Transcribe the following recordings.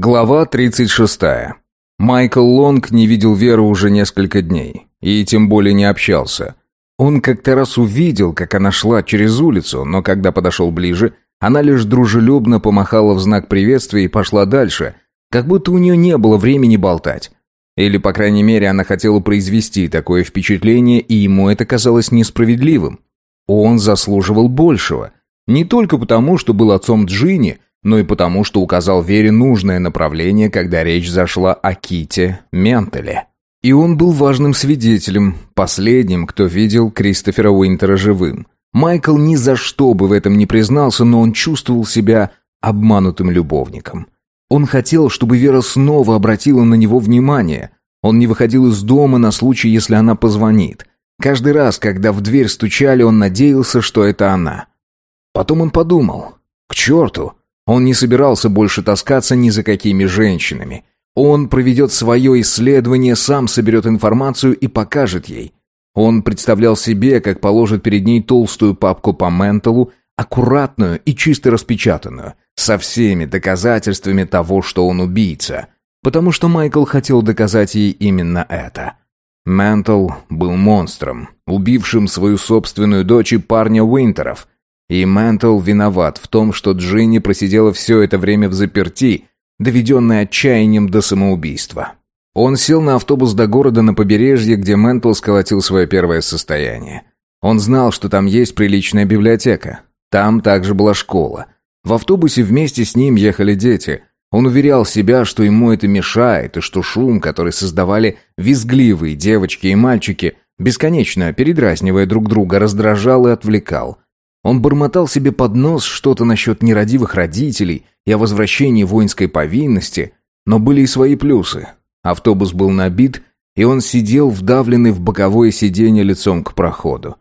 Глава 36. Майкл Лонг не видел Веру уже несколько дней, и тем более не общался. Он как-то раз увидел, как она шла через улицу, но когда подошел ближе, она лишь дружелюбно помахала в знак приветствия и пошла дальше, как будто у нее не было времени болтать. Или, по крайней мере, она хотела произвести такое впечатление, и ему это казалось несправедливым. Он заслуживал большего. Не только потому, что был отцом Джинни, но и потому, что указал Вере нужное направление, когда речь зашла о Ките Ментеле. И он был важным свидетелем, последним, кто видел Кристофера Уинтера живым. Майкл ни за что бы в этом не признался, но он чувствовал себя обманутым любовником. Он хотел, чтобы Вера снова обратила на него внимание. Он не выходил из дома на случай, если она позвонит. Каждый раз, когда в дверь стучали, он надеялся, что это она. Потом он подумал, к черту, он не собирался больше таскаться ни за какими женщинами. Он проведет свое исследование, сам соберет информацию и покажет ей. Он представлял себе, как положит перед ней толстую папку по менталу, аккуратную и чисто распечатанную, со всеми доказательствами того, что он убийца. Потому что Майкл хотел доказать ей именно это. Мэнтл был монстром, убившим свою собственную дочь и парня Уинтеров – и Мэнтл виноват в том, что Джинни просидела все это время взаперти, доведенная отчаянием до самоубийства. Он сел на автобус до города на побережье, где Мэнтл сколотил свое первое состояние. Он знал, что там есть приличная библиотека. Там также была школа. В автобусе вместе с ним ехали дети. Он уверял себя, что ему это мешает, и что шум, который создавали визгливые девочки и мальчики, бесконечно передразнивая друг друга, раздражал и отвлекал – он бормотал себе под нос что-то насчет нерадивых родителей и о возвращении воинской повинности, но были и свои плюсы. Автобус был набит, и он сидел вдавленный в боковое сиденье лицом к проходу.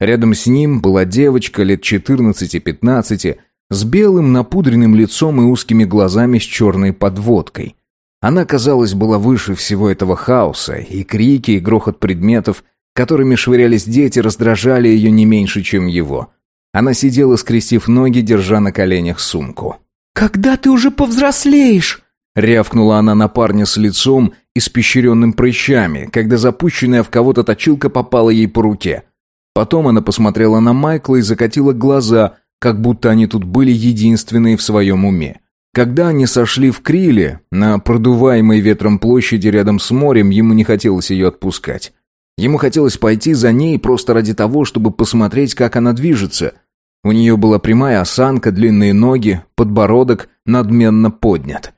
Рядом с ним была девочка лет 14-15 с белым напудренным лицом и узкими глазами с черной подводкой. Она, казалось, была выше всего этого хаоса, и крики и грохот предметов, которыми швырялись дети, раздражали ее не меньше, чем его. Она сидела, скрестив ноги, держа на коленях сумку. «Когда ты уже повзрослеешь?» Рявкнула она на парня с лицом, испещренным прыщами, когда запущенная в кого-то точилка попала ей по руке. Потом она посмотрела на Майкла и закатила глаза, как будто они тут были единственные в своем уме. Когда они сошли в Криле, на продуваемой ветром площади рядом с морем, ему не хотелось ее отпускать. Ему хотелось пойти за ней просто ради того, чтобы посмотреть, как она движется, у нее была прямая осанка, длинные ноги, подбородок надменно поднят.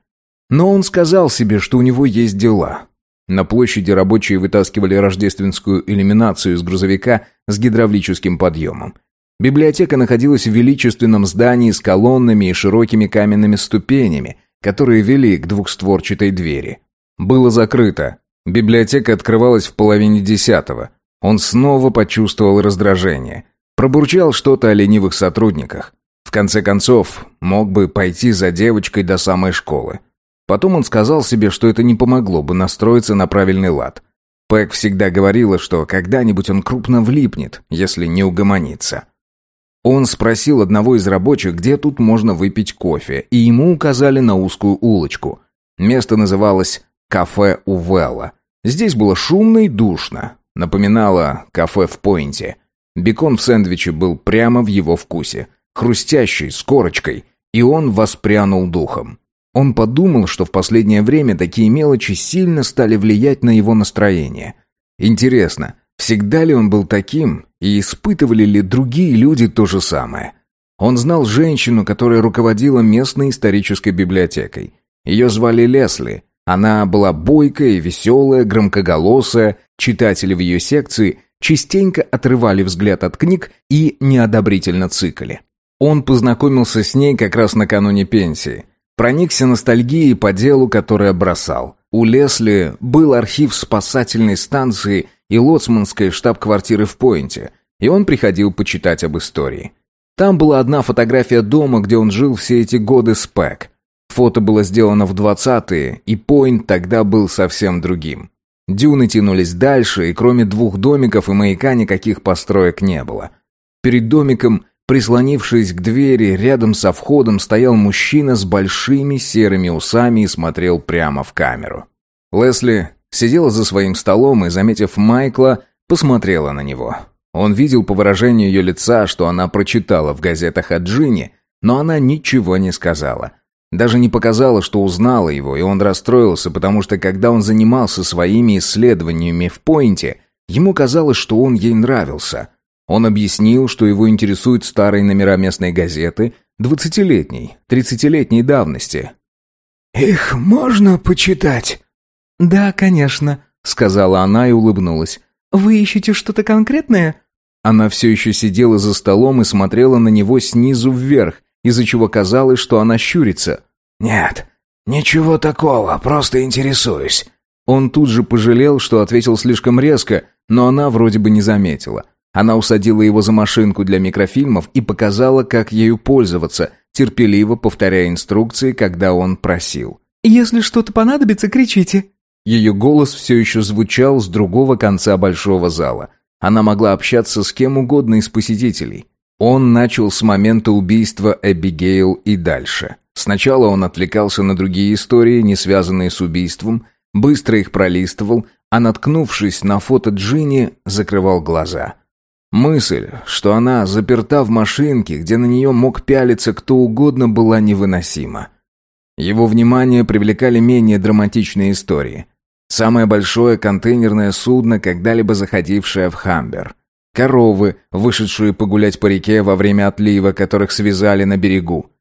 Но он сказал себе, что у него есть дела. На площади рабочие вытаскивали рождественскую иллюминацию из грузовика с гидравлическим подъемом. Библиотека находилась в величественном здании с колоннами и широкими каменными ступенями, которые вели к двухстворчатой двери. Было закрыто. Библиотека открывалась в половине десятого. Он снова почувствовал раздражение – Пробурчал что-то о ленивых сотрудниках. В конце концов, мог бы пойти за девочкой до самой школы. Потом он сказал себе, что это не помогло бы настроиться на правильный лад. Пэк всегда говорила, что когда-нибудь он крупно влипнет, если не угомонится. Он спросил одного из рабочих, где тут можно выпить кофе, и ему указали на узкую улочку. Место называлось «Кафе Увелла». Здесь было шумно и душно. Напоминало кафе в Пойнте – Бекон в сэндвиче был прямо в его вкусе, хрустящий, с корочкой, и он воспрянул духом. Он подумал, что в последнее время такие мелочи сильно стали влиять на его настроение. Интересно, всегда ли он был таким, и испытывали ли другие люди то же самое? Он знал женщину, которая руководила местной исторической библиотекой. Ее звали Лесли. Она была бойкая веселая, громкоголосая, читатели в ее секции частенько отрывали взгляд от книг и неодобрительно цикали. Он познакомился с ней как раз накануне пенсии. Проникся ностальгией по делу, которое бросал. У Лесли был архив спасательной станции и лоцманской штаб-квартиры в Пойнте, и он приходил почитать об истории. Там была одна фотография дома, где он жил все эти годы с Пэк. Фото было сделано в 20-е, и Пойнт тогда был совсем другим. Дюны тянулись дальше, и кроме двух домиков и маяка никаких построек не было. Перед домиком Прислонившись к двери, рядом со входом стоял мужчина с большими серыми усами и смотрел прямо в камеру. Лесли сидела за своим столом и, заметив Майкла, посмотрела на него. Он видел по выражению ее лица, что она прочитала в газетах о Джинни, но она ничего не сказала. Даже не показала, что узнала его, и он расстроился, потому что когда он занимался своими исследованиями в Пойнте, ему казалось, что он ей нравился. Он объяснил, что его интересуют старые номера местной газеты двадцатилетней, тридцатилетней давности. «Их можно почитать?» «Да, конечно», — сказала она и улыбнулась. «Вы ищете что-то конкретное?» Она все еще сидела за столом и смотрела на него снизу вверх, из-за чего казалось, что она щурится. «Нет, ничего такого, просто интересуюсь». Он тут же пожалел, что ответил слишком резко, но она вроде бы не заметила. Она усадила его за машинку для микрофильмов и показала, как ею пользоваться, терпеливо повторяя инструкции, когда он просил. «Если что-то понадобится, кричите». Ее голос все еще звучал с другого конца большого зала. Она могла общаться с кем угодно из посетителей. Он начал с момента убийства Эбигейл и дальше. Сначала он отвлекался на другие истории, не связанные с убийством, быстро их пролистывал, а наткнувшись на фото Джинни, закрывал глаза. Мысль, что она заперта в машинке, где на нее мог пялиться кто угодно, была невыносима. Его внимание привлекали менее драматичные истории. Самое большое контейнерное судно, когда-либо заходившее в Хамбер. Коровы, вышедшие погулять по реке во время отлива, которых связали на берегу.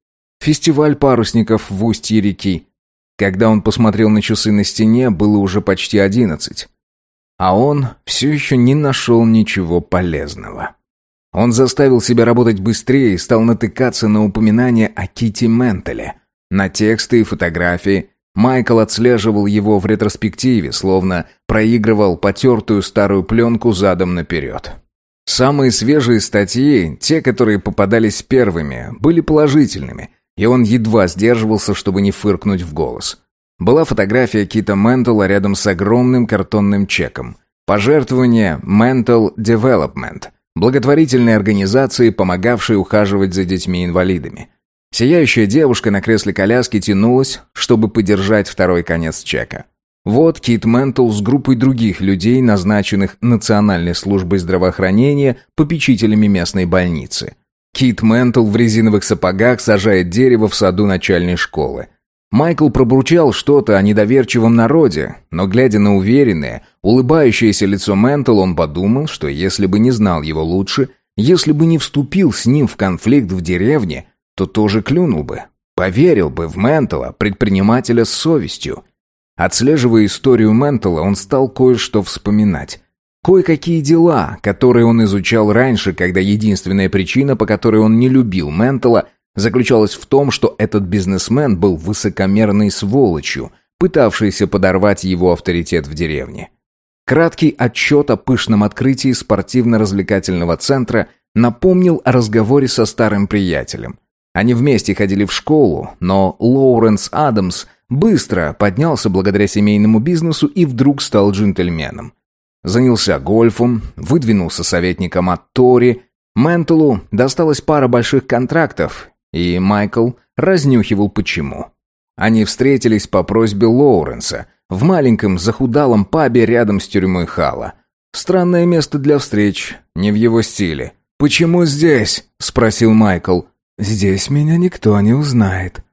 Фестиваль парусников в устье реки. Когда он посмотрел на часы на стене, было уже почти одиннадцать. А он все еще не нашел ничего полезного. Он заставил себя работать быстрее и стал натыкаться на упоминания о Кити Ментеле, на тексты и фотографии. Майкл отслеживал его в ретроспективе, словно проигрывал потертую старую пленку задом наперед. Самые свежие статьи, те, которые попадались первыми, были положительными, и он едва сдерживался, чтобы не фыркнуть в голос. Была фотография Кита Ментала рядом с огромным картонным чеком. Пожертвование Mental Development, благотворительной организации, помогавшей ухаживать за детьми-инвалидами. Сияющая девушка на кресле коляски тянулась, чтобы подержать второй конец чека. Вот Кит Ментл с группой других людей, назначенных Национальной службой здравоохранения попечителями местной больницы. Кит Ментл в резиновых сапогах сажает дерево в саду начальной школы. Майкл пробурчал что-то о недоверчивом народе, но, глядя на уверенное, улыбающееся лицо Ментл, он подумал, что если бы не знал его лучше, если бы не вступил с ним в конфликт в деревне, то тоже клюнул бы. Поверил бы в Ментала, предпринимателя с совестью. Отслеживая историю Ментала, он стал кое-что вспоминать. Кое-какие дела, которые он изучал раньше, когда единственная причина, по которой он не любил Ментала, заключалась в том, что этот бизнесмен был высокомерной сволочью, пытавшейся подорвать его авторитет в деревне. Краткий отчет о пышном открытии спортивно-развлекательного центра напомнил о разговоре со старым приятелем. Они вместе ходили в школу, но Лоуренс Адамс Быстро поднялся благодаря семейному бизнесу и вдруг стал джентльменом. Занялся гольфом, выдвинулся советником от Тори. Менталу досталась пара больших контрактов, и Майкл разнюхивал почему. Они встретились по просьбе Лоуренса в маленьком захудалом пабе рядом с тюрьмой Хала. Странное место для встреч, не в его стиле. «Почему здесь?» – спросил Майкл. «Здесь меня никто не узнает»,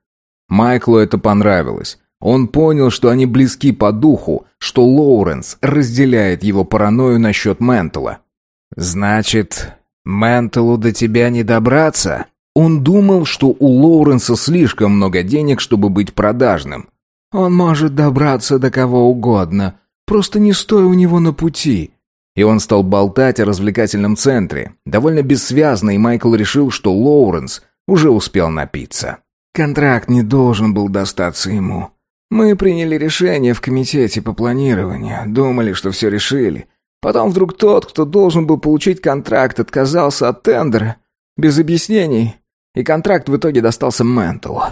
Майклу это понравилось. Он понял, что они близки по духу, что Лоуренс разделяет его паранойю насчет Ментала. «Значит, Менталу до тебя не добраться?» Он думал, что у Лоуренса слишком много денег, чтобы быть продажным. «Он может добраться до кого угодно, просто не стоя у него на пути». И он стал болтать о развлекательном центре. Довольно бессвязно, и Майкл решил, что Лоуренс уже успел напиться. Контракт не должен был достаться ему. Мы приняли решение в комитете по планированию, думали, что все решили. Потом вдруг тот, кто должен был получить контракт, отказался от тендера, без объяснений, и контракт в итоге достался Менталу.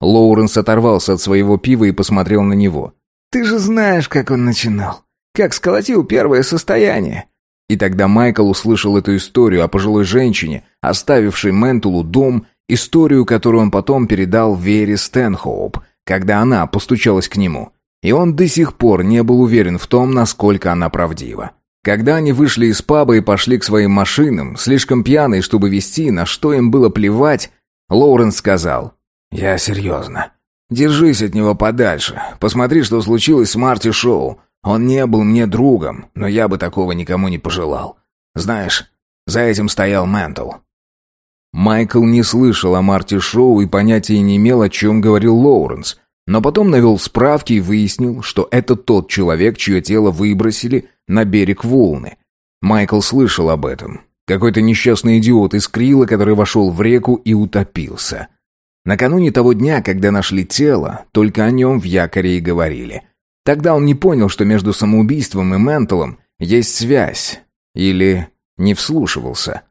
Лоуренс оторвался от своего пива и посмотрел на него. «Ты же знаешь, как он начинал. Как сколотил первое состояние. И тогда Майкл услышал эту историю о пожилой женщине, оставившей Ментулу дом, историю, которую он потом передал Вере Стэнхоуп, когда она постучалась к нему. И он до сих пор не был уверен в том, насколько она правдива. Когда они вышли из паба и пошли к своим машинам, слишком пьяные, чтобы вести, на что им было плевать, Лоуренс сказал, «Я серьезно. Держись от него подальше. Посмотри, что случилось с Марти Шоу. Он не был мне другом, но я бы такого никому не пожелал. Знаешь, за этим стоял Ментл». Майкл не слышал о Марти Шоу и понятия не имел, о чем говорил Лоуренс, но потом навел справки и выяснил, что это тот человек, чье тело выбросили на берег волны. Майкл слышал об этом. Какой-то несчастный идиот из Крила, который вошел в реку и утопился. Накануне того дня, когда нашли тело, только о нем в якоре и говорили. Тогда он не понял, что между самоубийством и Менталом есть связь. Или не вслушивался.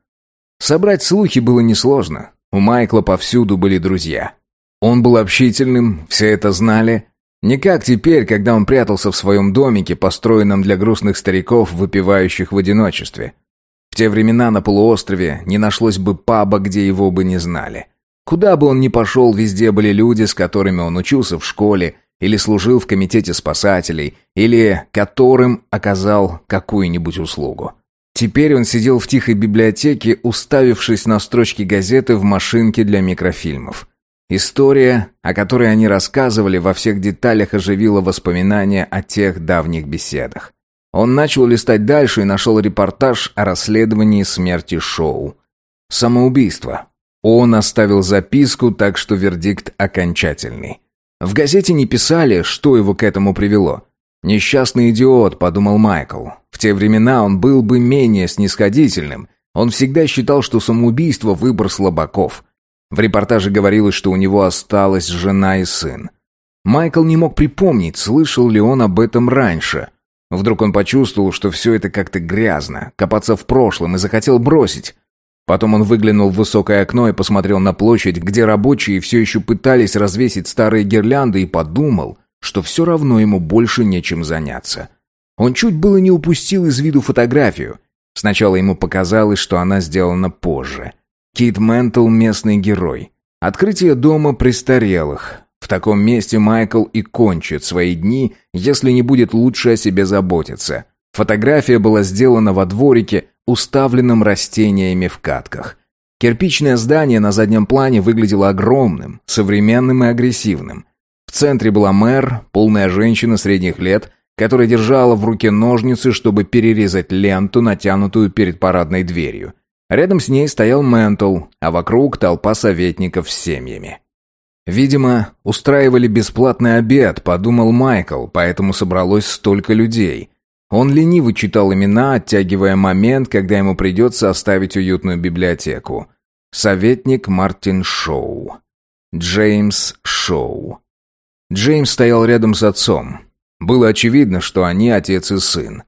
Собрать слухи было несложно. У Майкла повсюду были друзья. Он был общительным, все это знали. Не как теперь, когда он прятался в своем домике, построенном для грустных стариков, выпивающих в одиночестве. В те времена на полуострове не нашлось бы паба, где его бы не знали. Куда бы он ни пошел, везде были люди, с которыми он учился в школе, или служил в комитете спасателей, или которым оказал какую-нибудь услугу. Теперь он сидел в тихой библиотеке, уставившись на строчки газеты в машинке для микрофильмов. История, о которой они рассказывали, во всех деталях оживила воспоминания о тех давних беседах. Он начал листать дальше и нашел репортаж о расследовании смерти Шоу. Самоубийство. Он оставил записку, так что вердикт окончательный. В газете не писали, что его к этому привело. «Несчастный идиот», — подумал Майкл. В те времена он был бы менее снисходительным. Он всегда считал, что самоубийство — выбор слабаков. В репортаже говорилось, что у него осталась жена и сын. Майкл не мог припомнить, слышал ли он об этом раньше. Вдруг он почувствовал, что все это как-то грязно, копаться в прошлом, и захотел бросить. Потом он выглянул в высокое окно и посмотрел на площадь, где рабочие все еще пытались развесить старые гирлянды, и подумал, что все равно ему больше нечем заняться. Он чуть было не упустил из виду фотографию. Сначала ему показалось, что она сделана позже. Кит Ментл – местный герой. Открытие дома престарелых. В таком месте Майкл и кончит свои дни, если не будет лучше о себе заботиться. Фотография была сделана во дворике, уставленном растениями в катках. Кирпичное здание на заднем плане выглядело огромным, современным и агрессивным. В центре была мэр, полная женщина средних лет, которая держала в руке ножницы, чтобы перерезать ленту, натянутую перед парадной дверью. Рядом с ней стоял Ментл, а вокруг толпа советников с семьями. Видимо, устраивали бесплатный обед, подумал Майкл, поэтому собралось столько людей. Он лениво читал имена, оттягивая момент, когда ему придется оставить уютную библиотеку. Советник Мартин Шоу. Джеймс Шоу. Джеймс стоял рядом с отцом. Было очевидно, что они отец и сын.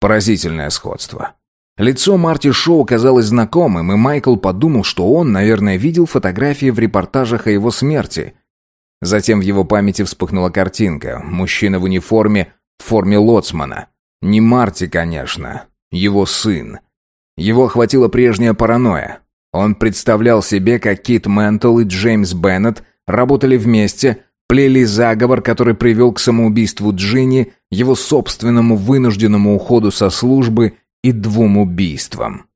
Поразительное сходство. Лицо Марти Шоу казалось знакомым, и Майкл подумал, что он, наверное, видел фотографии в репортажах о его смерти. Затем в его памяти вспыхнула картинка. Мужчина в униформе, в форме лоцмана. Не Марти, конечно. Его сын. Его охватила прежняя паранойя. Он представлял себе, как Кит Ментл и Джеймс Беннет работали вместе, плели заговор, который привел к самоубийству Джинни, его собственному вынужденному уходу со службы и двум убийствам.